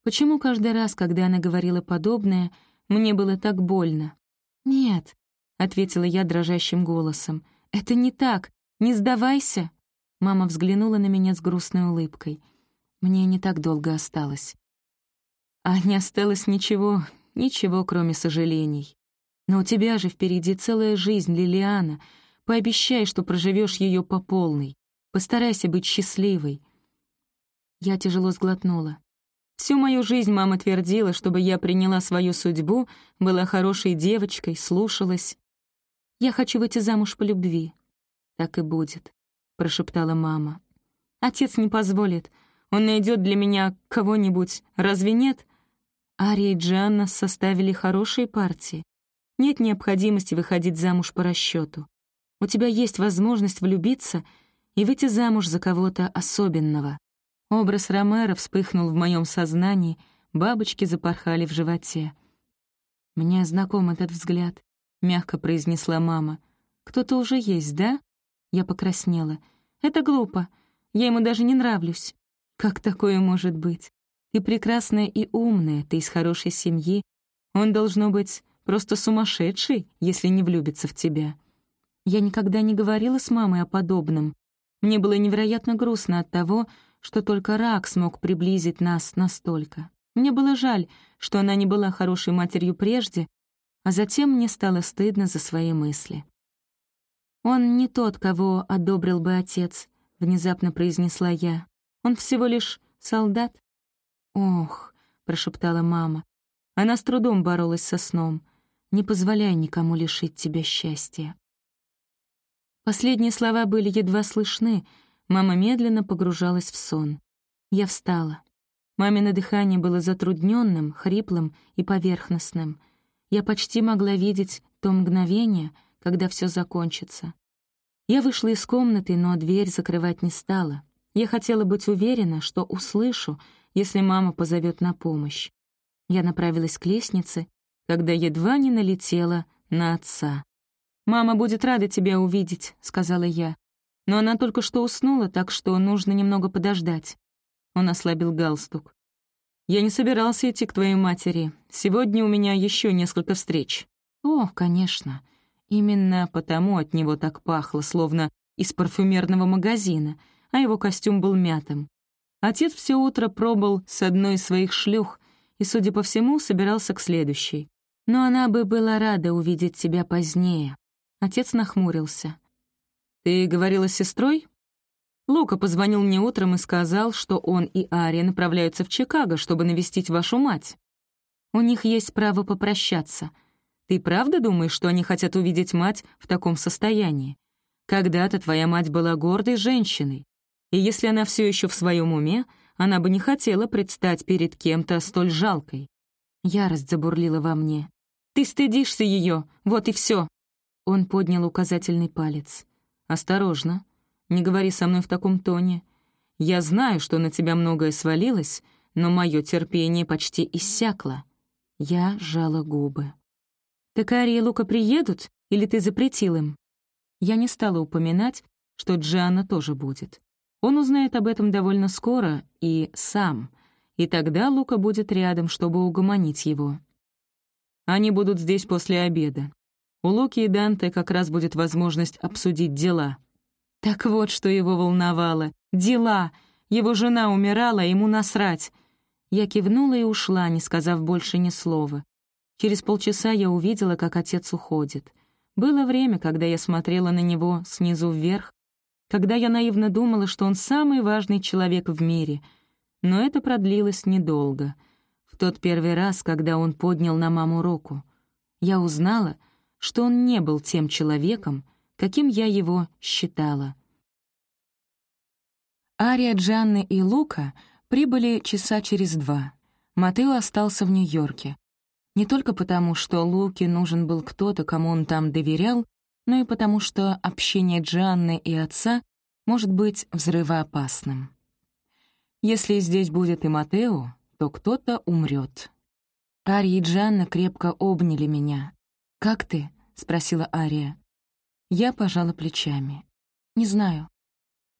Почему каждый раз, когда она говорила подобное, мне было так больно? «Нет», — ответила я дрожащим голосом, — «это не так, не сдавайся». Мама взглянула на меня с грустной улыбкой. Мне не так долго осталось. А не осталось ничего, ничего, кроме сожалений. Но у тебя же впереди целая жизнь, Лилиана. Пообещай, что проживешь ее по полной. Постарайся быть счастливой. Я тяжело сглотнула. Всю мою жизнь мама твердила, чтобы я приняла свою судьбу, была хорошей девочкой, слушалась. «Я хочу выйти замуж по любви». «Так и будет», — прошептала мама. «Отец не позволит. Он найдет для меня кого-нибудь. Разве нет?» Ария и Джанна составили хорошие партии. Нет необходимости выходить замуж по расчету. У тебя есть возможность влюбиться и выйти замуж за кого-то особенного. Образ Ромеро вспыхнул в моем сознании, бабочки запорхали в животе. «Мне знаком этот взгляд», — мягко произнесла мама. «Кто-то уже есть, да?» Я покраснела. «Это глупо. Я ему даже не нравлюсь». «Как такое может быть? Ты прекрасная и умная, ты из хорошей семьи. Он, должно быть, просто сумасшедший, если не влюбится в тебя». Я никогда не говорила с мамой о подобном. Мне было невероятно грустно от того, что только рак смог приблизить нас настолько. Мне было жаль, что она не была хорошей матерью прежде, а затем мне стало стыдно за свои мысли. «Он не тот, кого одобрил бы отец», — внезапно произнесла я. «Он всего лишь солдат». «Ох», — прошептала мама. Она с трудом боролась со сном. «Не позволяй никому лишить тебя счастья». Последние слова были едва слышны, Мама медленно погружалась в сон. Я встала. Мамино дыхание было затрудненным, хриплым и поверхностным. Я почти могла видеть то мгновение, когда все закончится. Я вышла из комнаты, но дверь закрывать не стала. Я хотела быть уверена, что услышу, если мама позовет на помощь. Я направилась к лестнице, когда едва не налетела на отца. «Мама будет рада тебя увидеть», — сказала я. Но она только что уснула, так что нужно немного подождать. Он ослабил галстук. «Я не собирался идти к твоей матери. Сегодня у меня еще несколько встреч». «О, конечно. Именно потому от него так пахло, словно из парфюмерного магазина, а его костюм был мятым. Отец все утро пробыл с одной из своих шлюх и, судя по всему, собирался к следующей. Но она бы была рада увидеть тебя позднее. Отец нахмурился. «Ты говорила с сестрой?» Лука позвонил мне утром и сказал, что он и Ария направляются в Чикаго, чтобы навестить вашу мать. У них есть право попрощаться. Ты правда думаешь, что они хотят увидеть мать в таком состоянии? Когда-то твоя мать была гордой женщиной, и если она все еще в своем уме, она бы не хотела предстать перед кем-то столь жалкой. Ярость забурлила во мне. «Ты стыдишься ее, вот и все. Он поднял указательный палец. «Осторожно. Не говори со мной в таком тоне. Я знаю, что на тебя многое свалилось, но мое терпение почти иссякло». Я сжала губы. «Так Ари и Лука приедут, или ты запретил им?» Я не стала упоминать, что Джианна тоже будет. Он узнает об этом довольно скоро и сам, и тогда Лука будет рядом, чтобы угомонить его. Они будут здесь после обеда. У Луки и Данте как раз будет возможность обсудить дела. Так вот, что его волновало. Дела! Его жена умирала, ему насрать. Я кивнула и ушла, не сказав больше ни слова. Через полчаса я увидела, как отец уходит. Было время, когда я смотрела на него снизу вверх, когда я наивно думала, что он самый важный человек в мире. Но это продлилось недолго. В тот первый раз, когда он поднял на маму руку. Я узнала — что он не был тем человеком, каким я его считала. Ария, Джанны и Лука прибыли часа через два. Матео остался в Нью-Йорке. Не только потому, что Луке нужен был кто-то, кому он там доверял, но и потому, что общение Джанны и отца может быть взрывоопасным. Если здесь будет и Матео, то кто-то умрет. Ария и Джанна крепко обняли меня. «Как ты?» — спросила Ария. Я пожала плечами. «Не знаю.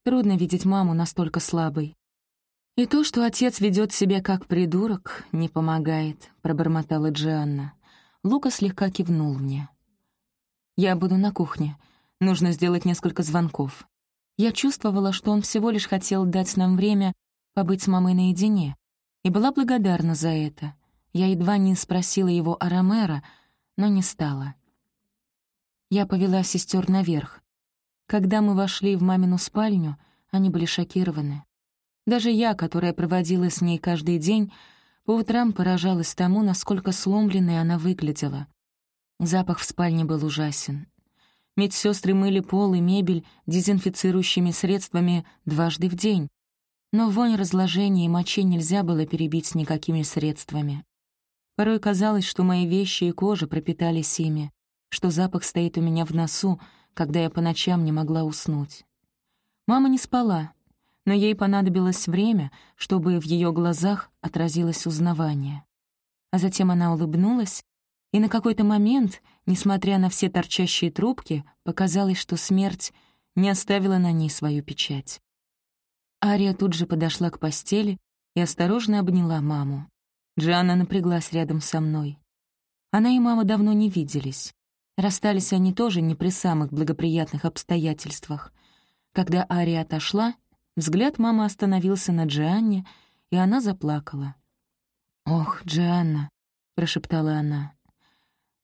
Трудно видеть маму настолько слабой. «И то, что отец ведет себя как придурок, не помогает», — пробормотала Джианна. Лука слегка кивнул мне. «Я буду на кухне. Нужно сделать несколько звонков». Я чувствовала, что он всего лишь хотел дать нам время побыть с мамой наедине, и была благодарна за это. Я едва не спросила его о Ромеро, но не стала. Я повела сестер наверх. Когда мы вошли в мамину спальню, они были шокированы. Даже я, которая проводила с ней каждый день, по утрам поражалась тому, насколько сломленной она выглядела. Запах в спальне был ужасен. Медсестры мыли пол и мебель дезинфицирующими средствами дважды в день. Но вонь разложения и мочи нельзя было перебить никакими средствами. Порой казалось, что мои вещи и кожа пропитались ими, что запах стоит у меня в носу, когда я по ночам не могла уснуть. Мама не спала, но ей понадобилось время, чтобы в ее глазах отразилось узнавание. А затем она улыбнулась, и на какой-то момент Несмотря на все торчащие трубки, показалось, что смерть не оставила на ней свою печать. Ария тут же подошла к постели и осторожно обняла маму. Джианна напряглась рядом со мной. Она и мама давно не виделись. Расстались они тоже не при самых благоприятных обстоятельствах. Когда Ария отошла, взгляд мамы остановился на Джианне, и она заплакала. «Ох, Джианна», — прошептала она,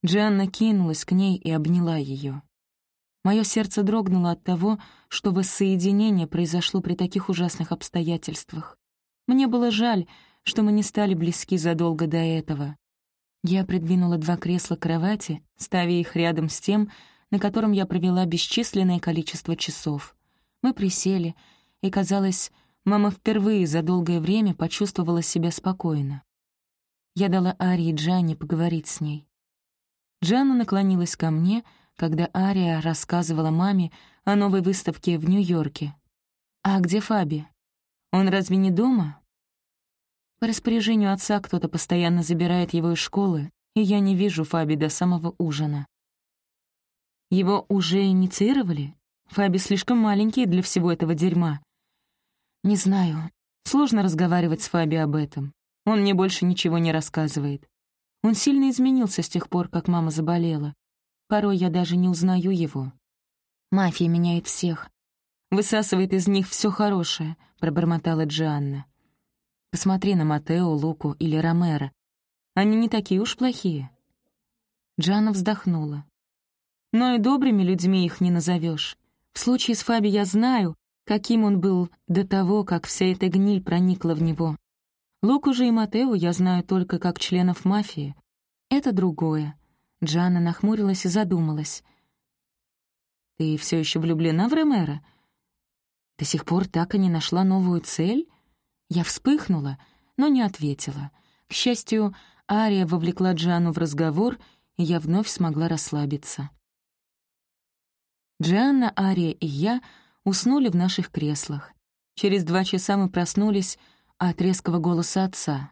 Джианна кинулась к ней и обняла ее. Мое сердце дрогнуло от того, что воссоединение произошло при таких ужасных обстоятельствах. Мне было жаль, что мы не стали близки задолго до этого. Я придвинула два кресла к кровати, ставя их рядом с тем, на котором я провела бесчисленное количество часов. Мы присели, и, казалось, мама впервые за долгое время почувствовала себя спокойно. Я дала Арии и Джанне поговорить с ней. Джанна наклонилась ко мне, когда Ария рассказывала маме о новой выставке в Нью-Йорке. «А где Фаби? Он разве не дома?» По распоряжению отца кто-то постоянно забирает его из школы, и я не вижу Фаби до самого ужина. Его уже инициировали? Фаби слишком маленький для всего этого дерьма. Не знаю. Сложно разговаривать с Фаби об этом. Он мне больше ничего не рассказывает. Он сильно изменился с тех пор, как мама заболела. Порой я даже не узнаю его. Мафия меняет всех. Высасывает из них все хорошее, пробормотала Джианна. Посмотри на Матео, Луку или Ромеро. Они не такие уж плохие. Джанна вздохнула. Но и добрыми людьми их не назовешь. В случае с Фаби я знаю, каким он был до того, как вся эта гниль проникла в него. Луку же и Матео я знаю только как членов мафии. Это другое. Джанна нахмурилась и задумалась. «Ты все еще влюблена в Ремера? До сих пор так и не нашла новую цель?» Я вспыхнула, но не ответила. К счастью, Ария вовлекла Джану в разговор, и я вновь смогла расслабиться. Джанна, Ария и я уснули в наших креслах. Через два часа мы проснулись от резкого голоса отца.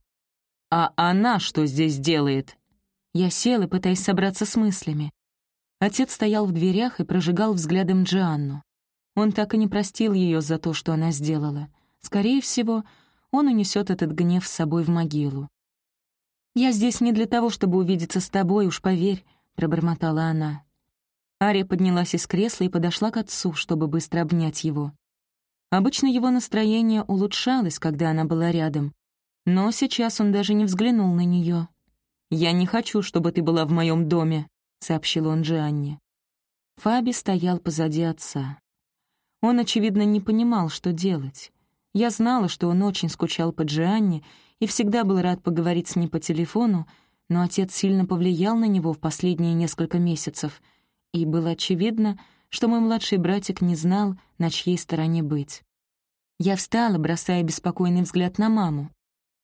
«А она что здесь делает?» Я села, пытаясь собраться с мыслями. Отец стоял в дверях и прожигал взглядом Джианну. Он так и не простил ее за то, что она сделала. Скорее всего, он унесет этот гнев с собой в могилу. «Я здесь не для того, чтобы увидеться с тобой, уж поверь», — пробормотала она. Ария поднялась из кресла и подошла к отцу, чтобы быстро обнять его. Обычно его настроение улучшалось, когда она была рядом, но сейчас он даже не взглянул на нее. «Я не хочу, чтобы ты была в моем доме», — сообщил он Джианне. Фаби стоял позади отца. Он, очевидно, не понимал, что делать. Я знала, что он очень скучал по Джианне и всегда был рад поговорить с ней по телефону, но отец сильно повлиял на него в последние несколько месяцев, и было очевидно, что мой младший братик не знал, на чьей стороне быть. Я встала, бросая беспокойный взгляд на маму.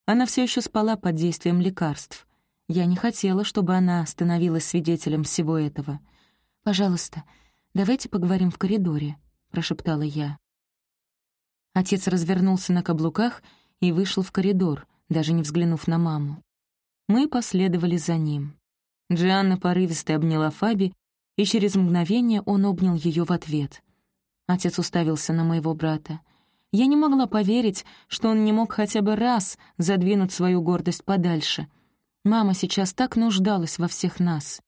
Она все еще спала под действием лекарств. Я не хотела, чтобы она становилась свидетелем всего этого. «Пожалуйста, давайте поговорим в коридоре», — прошептала я. Отец развернулся на каблуках и вышел в коридор, даже не взглянув на маму. Мы последовали за ним. Джианна порывисто обняла Фаби и через мгновение он обнял ее в ответ. Отец уставился на моего брата. Я не могла поверить, что он не мог хотя бы раз задвинуть свою гордость подальше. Мама сейчас так нуждалась во всех нас.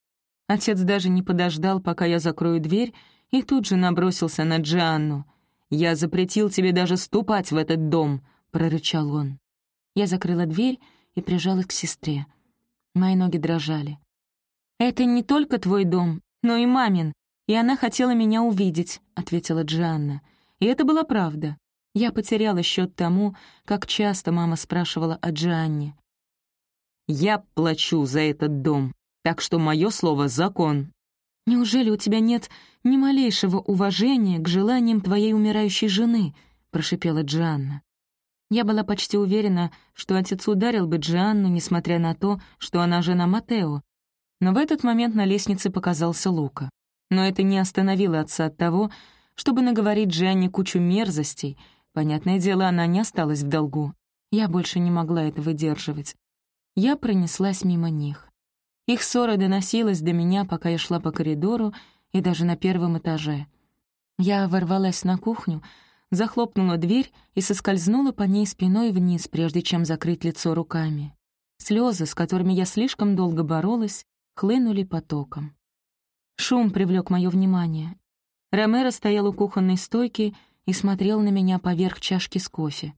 Отец даже не подождал, пока я закрою дверь, и тут же набросился на Джианну. «Я запретил тебе даже ступать в этот дом», — прорычал он. Я закрыла дверь и прижалась к сестре. Мои ноги дрожали. «Это не только твой дом, но и мамин, и она хотела меня увидеть», — ответила Джианна. И это была правда. Я потеряла счет тому, как часто мама спрашивала о Джианне. «Я плачу за этот дом, так что мое слово — закон». «Неужели у тебя нет ни малейшего уважения к желаниям твоей умирающей жены?» — прошипела Джианна. Я была почти уверена, что отец ударил бы Джианну, несмотря на то, что она жена Матео. Но в этот момент на лестнице показался Лука. Но это не остановило отца от того, чтобы наговорить Джианне кучу мерзостей. Понятное дело, она не осталась в долгу. Я больше не могла это выдерживать. Я пронеслась мимо них. Их ссора доносилась до меня, пока я шла по коридору и даже на первом этаже. Я ворвалась на кухню, захлопнула дверь и соскользнула по ней спиной вниз, прежде чем закрыть лицо руками. Слезы, с которыми я слишком долго боролась, хлынули потоком. Шум привлек мое внимание. Ромеро стоял у кухонной стойки и смотрел на меня поверх чашки с кофе.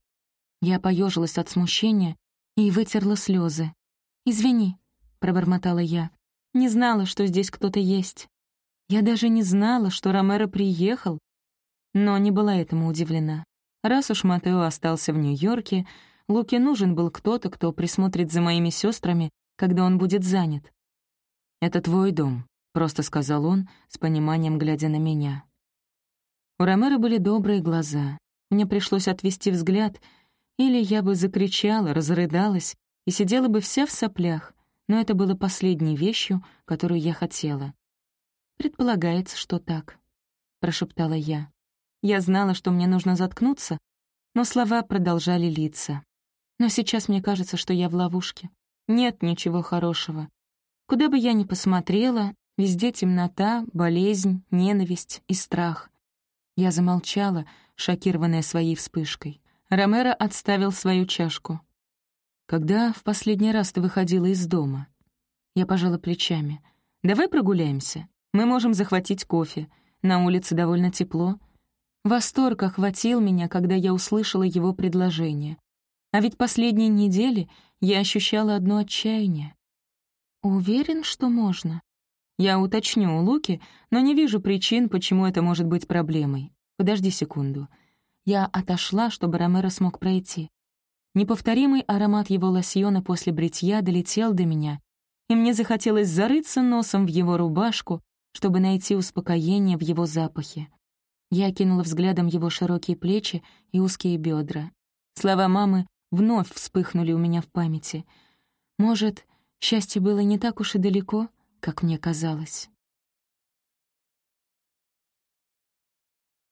Я поежилась от смущения и вытерла слезы. «Извини», — пробормотала я, — «не знала, что здесь кто-то есть. Я даже не знала, что Ромеро приехал, но не была этому удивлена. Раз уж Матео остался в Нью-Йорке, Луке нужен был кто-то, кто присмотрит за моими сестрами, когда он будет занят. «Это твой дом», — просто сказал он, с пониманием глядя на меня. У Ромеро были добрые глаза. Мне пришлось отвести взгляд, или я бы закричала, разрыдалась и сидела бы вся в соплях, но это было последней вещью, которую я хотела. «Предполагается, что так», — прошептала я. Я знала, что мне нужно заткнуться, но слова продолжали литься. Но сейчас мне кажется, что я в ловушке. Нет ничего хорошего. Куда бы я ни посмотрела, везде темнота, болезнь, ненависть и страх. Я замолчала, шокированная своей вспышкой. Ромеро отставил свою чашку. «Когда в последний раз ты выходила из дома?» Я пожала плечами. «Давай прогуляемся. Мы можем захватить кофе. На улице довольно тепло. Восторг охватил меня, когда я услышала его предложение. А ведь последние недели я ощущала одно отчаяние. «Уверен, что можно?» Я уточню у Луки, но не вижу причин, почему это может быть проблемой. Подожди секунду. Я отошла, чтобы Ромеро смог пройти. Неповторимый аромат его лосьона после бритья долетел до меня, и мне захотелось зарыться носом в его рубашку, чтобы найти успокоение в его запахе. Я кинула взглядом его широкие плечи и узкие бедра. Слова мамы вновь вспыхнули у меня в памяти. Может, счастье было не так уж и далеко, как мне казалось.